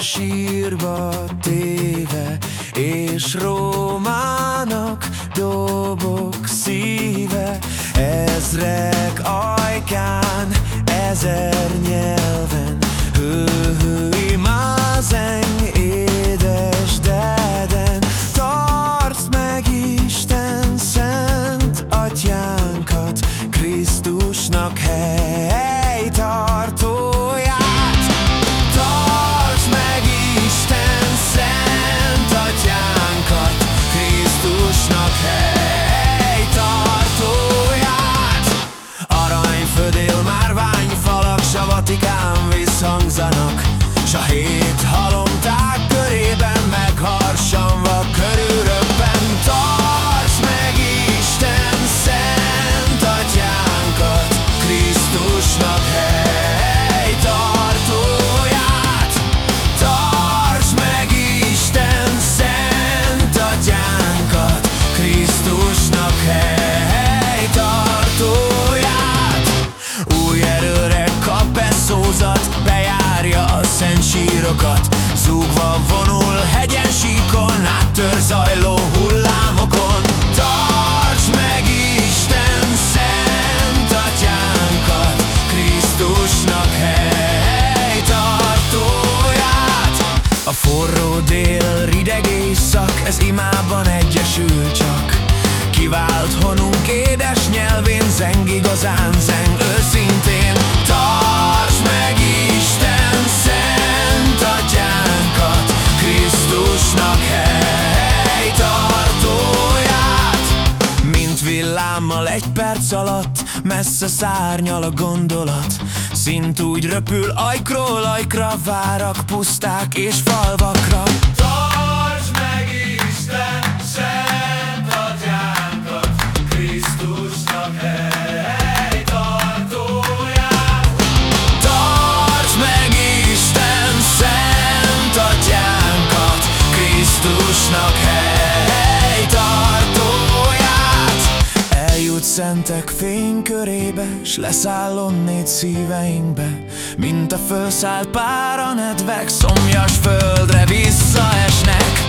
sírba téve, és Rómának dobok szíve, ezrek ajkán, ezer visszhangzanak, s a hét egyesül csak. Kivált honunk édes nyelvén, zeng igazán, zeng őszintén. Tartsd meg Isten szent atyánkat, Krisztusnak helytartóját. Mint villámmal egy perc alatt Messze szárnyal a gondolat Szint úgy röpül ajkról ajkra Várak, puszták és falvakra szentek fénykörébe S leszáll onnét szíveinkbe. Mint a fölszállt pár a nedvek Szomjas földre visszaesnek